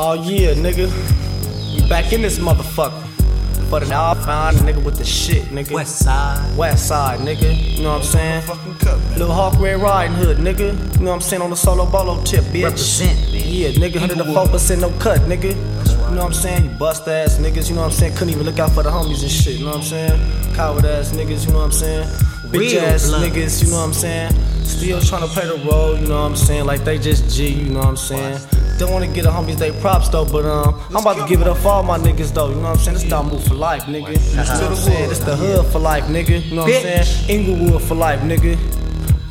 Oh yeah, nigga. We back in this motherfucker. For the all fine nigga with the shit, nigga. West side. West side, nigga. You know what I'm saying? Cup. Little Hawk Red Riding Hood, nigga. You know what I'm saying? On the solo bolo tip, bitch. Represent, bitch. Yeah, nigga, 104% no cut, nigga. You know what I'm saying? You bust ass niggas, you know what I'm saying? Couldn't even look out for the homies and shit, you know what I'm saying? Coward ass niggas, you know what I'm saying? Bitch Real ass bloods. niggas, you know what I'm saying? Still trying to play the role, you know what I'm saying? Like they just G, you know what I'm saying? Don't wanna get the homies they props though, but um, I'm about to give it up for all my niggas though, you know what I'm saying? This dog move for life, nigga. You know saying? This the hood for life, nigga. You know what I'm saying? Inglewood for life, nigga.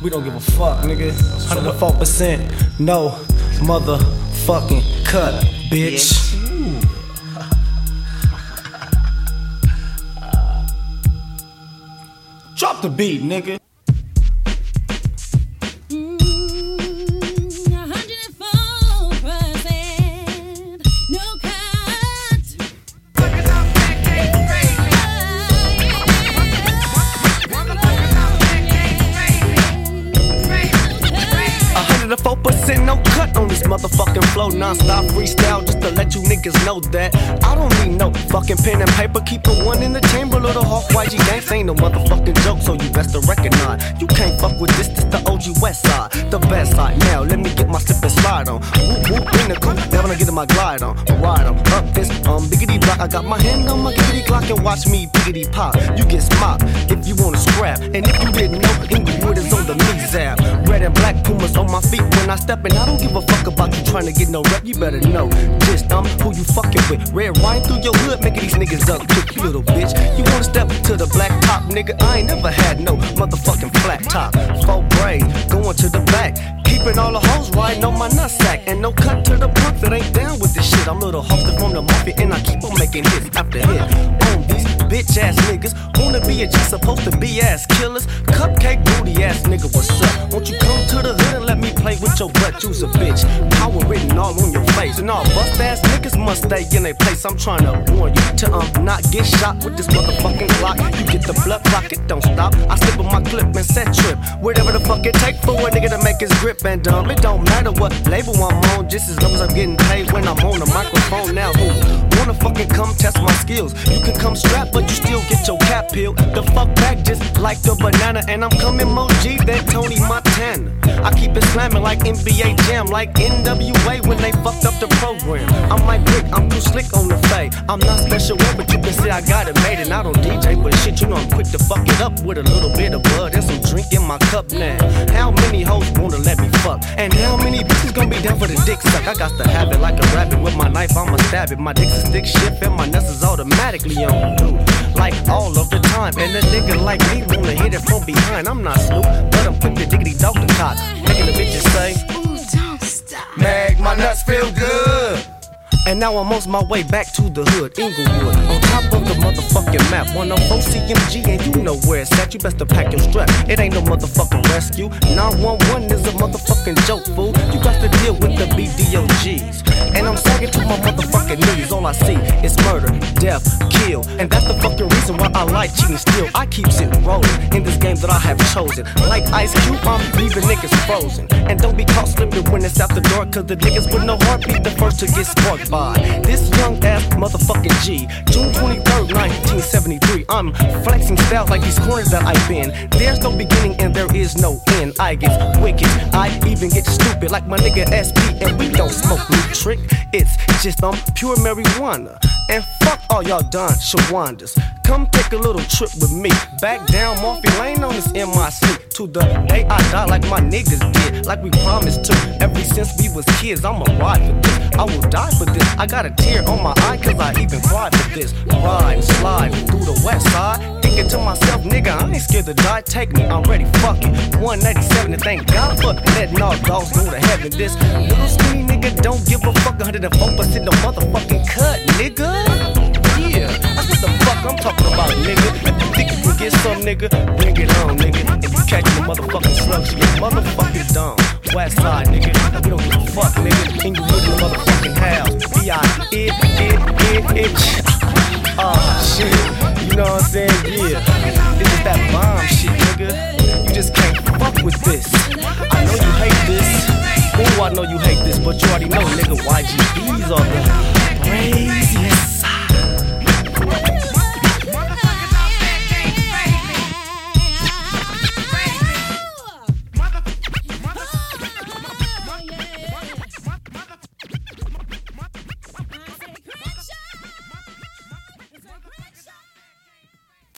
We don't give a fuck, nigga. 104% no motherfucking cut, bitch. Drop the beat, nigga. Motherfucking flow. Non-stop freestyle just to let you niggas know that I don't need no fucking pen and paper. Keep the one in the chamber. Little Hawk YG gangs ain't no motherfucking joke, so you best to recognize. You can't fuck with this, this the OG West side, the best side. Now let me get my slip and slide on. Whoop whoop in the coupe, now when I get in my glide on. Ride on up this um biggity block. I got my hand on my giggity clock and watch me biggity pop. You get smocked if you wanna scrap, and if you didn't know, Inglewood is on the me zap. Red and black pumas on my feet when I step in. I don't give a trying to get no rep. You better know just um who you fucking with. Red wine through your hood, making these niggas duck quick. You little bitch. You wanna step to the black top, nigga? I ain't never had no motherfucking flat top. Full braid going to the back. Keeping all the hoes riding on my nutsack. And no cut to the punk that ain't down with this shit. I'm little hosted from the mafia and I keep on making hits after hit. On these bitch ass niggas. Wanna be a G, supposed to be ass killers. Cupcake booty ass nigga, what's up? Won't you come to the hood your butt? You's a bitch. Power written all on your face. And all bust ass niggas must stay in their place. I'm trying to warn you to um not get shot with this motherfucking clock. You get the blood rocket, don't stop. I slip on my clip and set trip. Whatever the fuck it take for a nigga to make his grip and dumb. it don't matter what label I'm on, just as long as I'm getting paid when I'm on the microphone. Now who wanna fucking come test my skills? You can come strapped, but you still get your peeled. The fuck back just like the banana, and I'm coming more G than Tony Montana. I keep it slamming like NBA Jam, like NWA when they fucked up the program. I'm like Rick, I'm too slick on the fade. I'm not special but you can see I got it made, and I don't DJ, but shit, you know I'm quick to fuck it up with a little bit of blood and some drink in my cup now. How many hoes wanna let me fuck? And how many bitches gonna be down for the dick suck? I got to have it like a rabbit with my knife, I'ma stab it. My dick's a stick shift and my nuts is automatically on blue. Like all of the time. And a nigga like me wanna hit it from behind. I'm not Snoop, but I'm quick to diggity dog the cock. Making the bitches say, Ooh, don't stop. Mag, my nuts feel good. And now I'm on my way back to the hood, Inglewood. On top of the motherfucking map. 104 CMG, and you know where it's at. You best to pack your strap. It ain't no motherfucking rescue. 911 is a motherfucking joke, fool. You got to deal with the BDOGs. And I'm sagging to my motherfucking knees. All I see is murder, death, kill. And that's the fucking reason why I like cheating still. I keep it rolling in this game that I have chosen. Like Ice Cube, I'm leaving niggas frozen. And don't be caught slipping when it's out the door, cause the niggas with no heart be the first to get sparked by this motherfucking G. June 23rd, 1973. I'm flexing styles like these corners that I've been. There's no beginning and there is no end. I get wicked, I even get stupid like my nigga SP, and we don't smoke new trick. It's just um pure marijuana. And fuck all y'all done Shawandas. Come take a little trip with me. Back down Morphy Lane on this MIC. To the day I die like my niggas did. Like we promised to. Ever since we was kids, I'ma ride for this. I will die for this. I got a tear on my eye cause I even cried for this. Ride and slide through the west side. Thinking to myself, nigga, I ain't scared to die. Take me, I'm ready, fuck it. 187 and thank God for letting all dogs go to heaven. This little skinny nigga don't give a fuck. 104% no motherfucking cut, nigga. Talking about, nigga. If you think you can get some, nigga, bring it on, nigga. If you catch the motherfucking slugs, you motherfucking dumb. West side, nigga. We don't give a fuck, nigga. Inglewood in the motherfucking house. B.I. It, it, it, it. Ah, shit. You know what I'm saying? Yeah. This is that bomb shit, nigga. You just can't fuck with this. I know you hate this. Ooh, I know you hate this, but you already know, nigga, YGB's are the brains